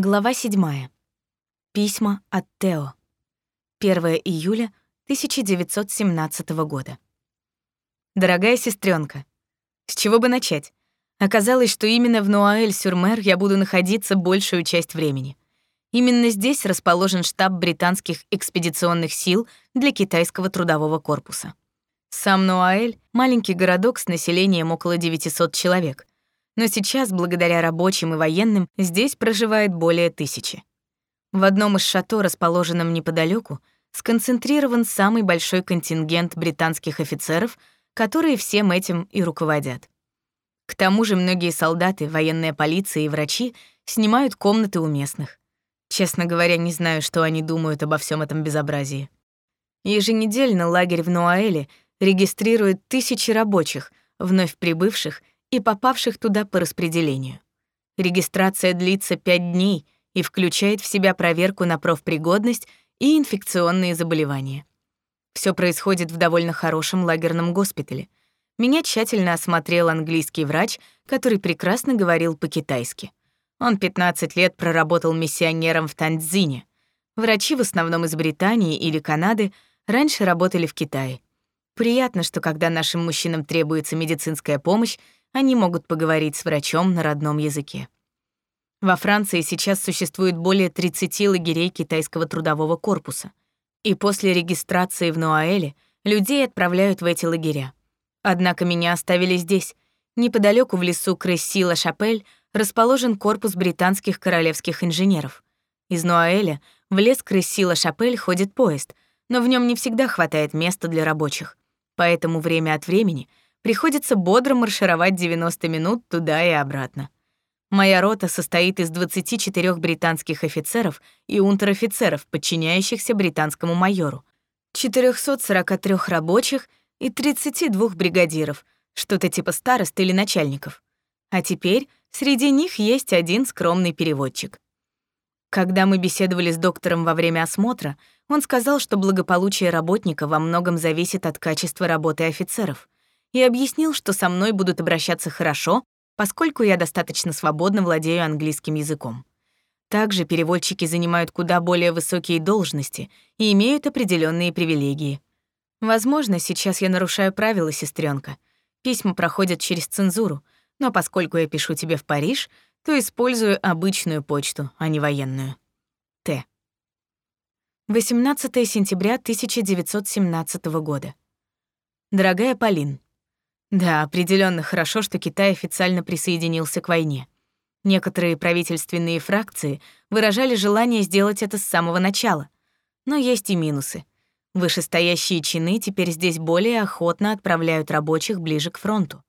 Глава 7. Письма от Тео. 1 июля 1917 года. Дорогая сестренка, с чего бы начать? Оказалось, что именно в Нуаэль-сюр-Мер я буду находиться большую часть времени. Именно здесь расположен штаб британских экспедиционных сил для китайского трудового корпуса. Сам Нуаэль — маленький городок с населением около 900 человек — но сейчас, благодаря рабочим и военным, здесь проживает более тысячи. В одном из шато, расположенном неподалеку, сконцентрирован самый большой контингент британских офицеров, которые всем этим и руководят. К тому же многие солдаты, военная полиция и врачи снимают комнаты у местных. Честно говоря, не знаю, что они думают обо всем этом безобразии. Еженедельно лагерь в Нуаэле регистрирует тысячи рабочих, вновь прибывших и попавших туда по распределению. Регистрация длится 5 дней и включает в себя проверку на профпригодность и инфекционные заболевания. Все происходит в довольно хорошем лагерном госпитале. Меня тщательно осмотрел английский врач, который прекрасно говорил по-китайски. Он 15 лет проработал миссионером в Танцзине. Врачи в основном из Британии или Канады раньше работали в Китае. Приятно, что когда нашим мужчинам требуется медицинская помощь, они могут поговорить с врачом на родном языке. Во Франции сейчас существует более 30 лагерей китайского трудового корпуса. И после регистрации в Нуаэле людей отправляют в эти лагеря. Однако меня оставили здесь. Неподалеку в лесу Кресси-Ла-Шапель расположен корпус британских королевских инженеров. Из Нуаэля в лес Кресси-Ла-Шапель ходит поезд, но в нем не всегда хватает места для рабочих. Поэтому время от времени — приходится бодро маршировать 90 минут туда и обратно. Моя рота состоит из 24 британских офицеров и унтер-офицеров, подчиняющихся британскому майору, 443 рабочих и 32 бригадиров, что-то типа старост или начальников. А теперь среди них есть один скромный переводчик. Когда мы беседовали с доктором во время осмотра, он сказал, что благополучие работника во многом зависит от качества работы офицеров и объяснил, что со мной будут обращаться хорошо, поскольку я достаточно свободно владею английским языком. Также переводчики занимают куда более высокие должности и имеют определенные привилегии. Возможно, сейчас я нарушаю правила, сестренка. Письма проходят через цензуру, но поскольку я пишу тебе в Париж, то использую обычную почту, а не военную. Т. 18 сентября 1917 года. Дорогая Полин, да, определенно хорошо, что Китай официально присоединился к войне. Некоторые правительственные фракции выражали желание сделать это с самого начала. Но есть и минусы. Вышестоящие чины теперь здесь более охотно отправляют рабочих ближе к фронту.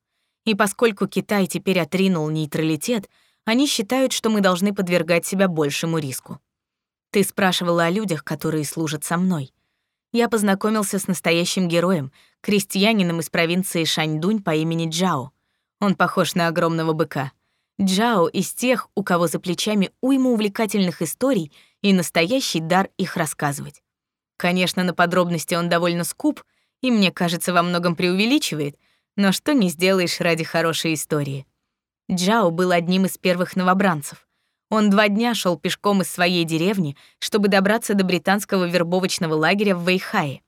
И поскольку Китай теперь отринул нейтралитет, они считают, что мы должны подвергать себя большему риску. Ты спрашивала о людях, которые служат со мной я познакомился с настоящим героем, крестьянином из провинции Шаньдунь по имени Джао. Он похож на огромного быка. Джао из тех, у кого за плечами уйма увлекательных историй и настоящий дар их рассказывать. Конечно, на подробности он довольно скуп и, мне кажется, во многом преувеличивает, но что не сделаешь ради хорошей истории. Джао был одним из первых новобранцев. Он два дня шел пешком из своей деревни, чтобы добраться до британского вербовочного лагеря в Вейхае.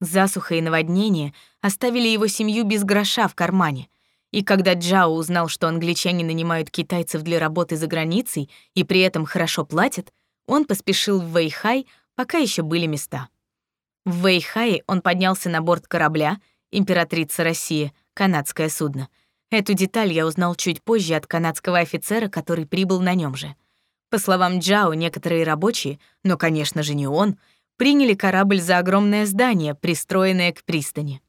Засуха и наводнение оставили его семью без гроша в кармане. И когда Джао узнал, что англичане нанимают китайцев для работы за границей и при этом хорошо платят, он поспешил в Вэйхай, пока еще были места. В Вэйхае он поднялся на борт корабля «Императрица России», канадское судно — Эту деталь я узнал чуть позже от канадского офицера, который прибыл на нем же. По словам Джао, некоторые рабочие, но, конечно же, не он, приняли корабль за огромное здание, пристроенное к пристани.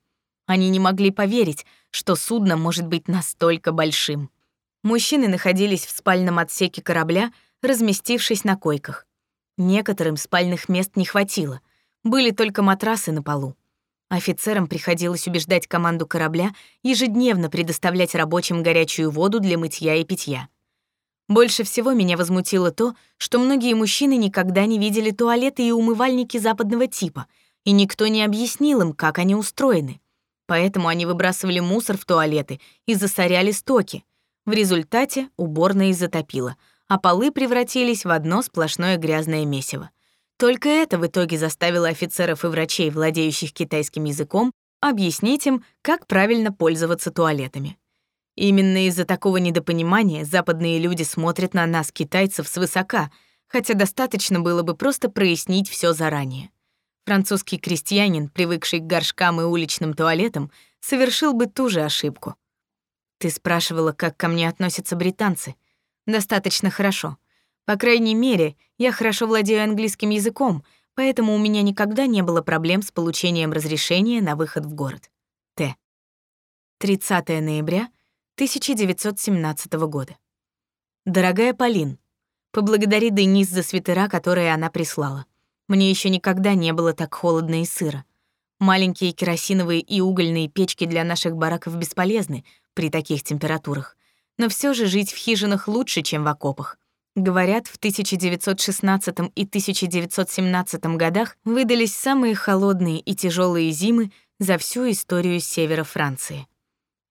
Они не могли поверить, что судно может быть настолько большим. Мужчины находились в спальном отсеке корабля, разместившись на койках. Некоторым спальных мест не хватило, были только матрасы на полу. Офицерам приходилось убеждать команду корабля ежедневно предоставлять рабочим горячую воду для мытья и питья. Больше всего меня возмутило то, что многие мужчины никогда не видели туалеты и умывальники западного типа, и никто не объяснил им, как они устроены. Поэтому они выбрасывали мусор в туалеты и засоряли стоки. В результате уборная затопила, а полы превратились в одно сплошное грязное месиво. Только это в итоге заставило офицеров и врачей, владеющих китайским языком, объяснить им, как правильно пользоваться туалетами. Именно из-за такого недопонимания западные люди смотрят на нас, китайцев, свысока, хотя достаточно было бы просто прояснить все заранее. Французский крестьянин, привыкший к горшкам и уличным туалетам, совершил бы ту же ошибку. Ты спрашивала, как ко мне относятся британцы. Достаточно хорошо. По крайней мере, я хорошо владею английским языком, поэтому у меня никогда не было проблем с получением разрешения на выход в город. Т. 30 ноября 1917 года. Дорогая Полин, поблагодари Денис за свитера, которые она прислала. Мне еще никогда не было так холодно и сыро. Маленькие керосиновые и угольные печки для наших бараков бесполезны при таких температурах. Но все же жить в хижинах лучше, чем в окопах. Говорят, в 1916 и 1917 годах выдались самые холодные и тяжелые зимы за всю историю севера Франции.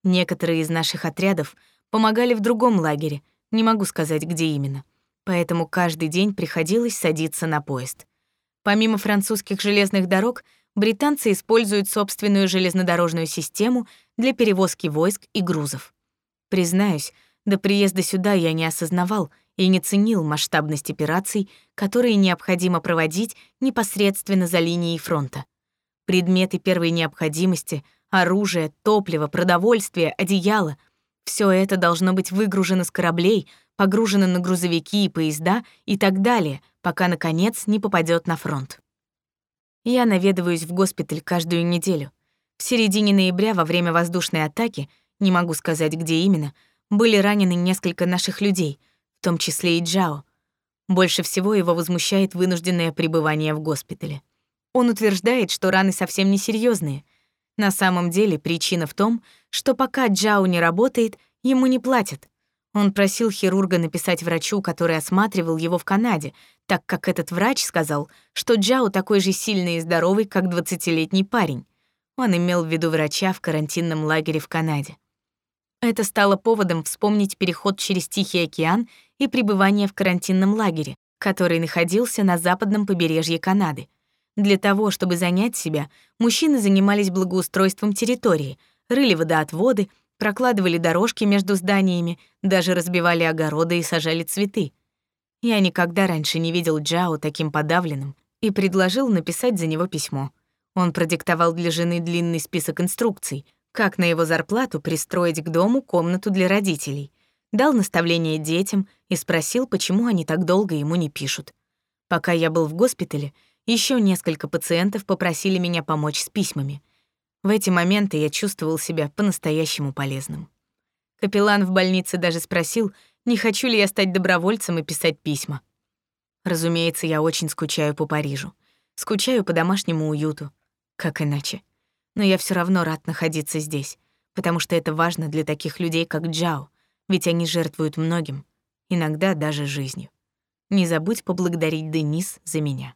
Некоторые из наших отрядов помогали в другом лагере, не могу сказать, где именно. Поэтому каждый день приходилось садиться на поезд. Помимо французских железных дорог, британцы используют собственную железнодорожную систему для перевозки войск и грузов. Признаюсь, до приезда сюда я не осознавал и не ценил масштабность операций, которые необходимо проводить непосредственно за линией фронта. Предметы первой необходимости — Оружие, топливо, продовольствие, одеяло — все это должно быть выгружено с кораблей, погружено на грузовики и поезда и так далее, пока, наконец, не попадет на фронт. Я наведываюсь в госпиталь каждую неделю. В середине ноября во время воздушной атаки, не могу сказать, где именно, были ранены несколько наших людей, в том числе и Джао. Больше всего его возмущает вынужденное пребывание в госпитале. Он утверждает, что раны совсем не серьезные, на самом деле причина в том, что пока Джао не работает, ему не платят. Он просил хирурга написать врачу, который осматривал его в Канаде, так как этот врач сказал, что Джао такой же сильный и здоровый, как 20-летний парень. Он имел в виду врача в карантинном лагере в Канаде. Это стало поводом вспомнить переход через Тихий океан и пребывание в карантинном лагере, который находился на западном побережье Канады. Для того, чтобы занять себя, мужчины занимались благоустройством территории, рыли водоотводы, прокладывали дорожки между зданиями, даже разбивали огороды и сажали цветы. Я никогда раньше не видел Джао таким подавленным и предложил написать за него письмо. Он продиктовал для жены длинный список инструкций, как на его зарплату пристроить к дому комнату для родителей, дал наставление детям и спросил, почему они так долго ему не пишут. Пока я был в госпитале, еще несколько пациентов попросили меня помочь с письмами. В эти моменты я чувствовал себя по-настоящему полезным. Капеллан в больнице даже спросил, не хочу ли я стать добровольцем и писать письма. Разумеется, я очень скучаю по Парижу. Скучаю по домашнему уюту. Как иначе? Но я все равно рад находиться здесь, потому что это важно для таких людей, как Джао, ведь они жертвуют многим, иногда даже жизнью. Не забудь поблагодарить Денис за меня.